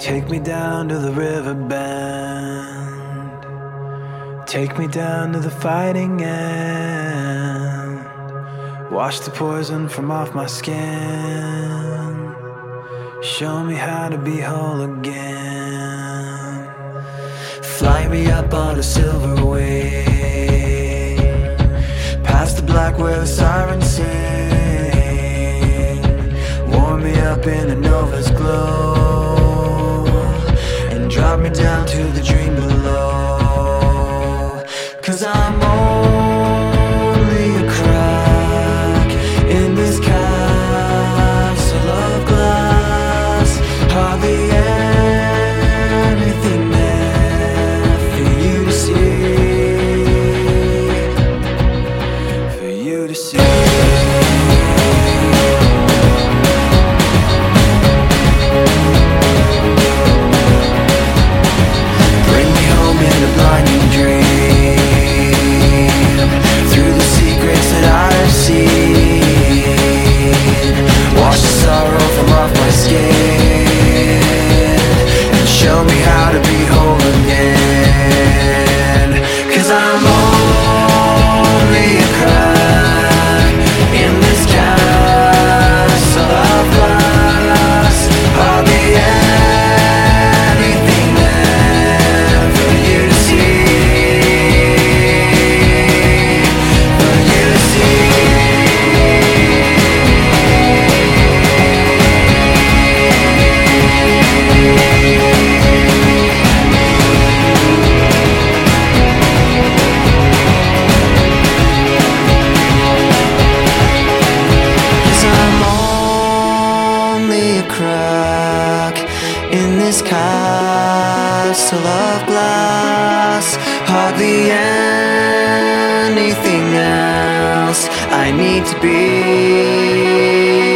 Take me down to the river bend. Take me down to the fighting end. Wash the poison from off my skin. Show me how to be whole again. Fly me up on a silver wing. Past the black where the sirens sing. Warm me up in a nova's glow. To the dream below. Crack in this castle of glass. Hardly anything else I need to be.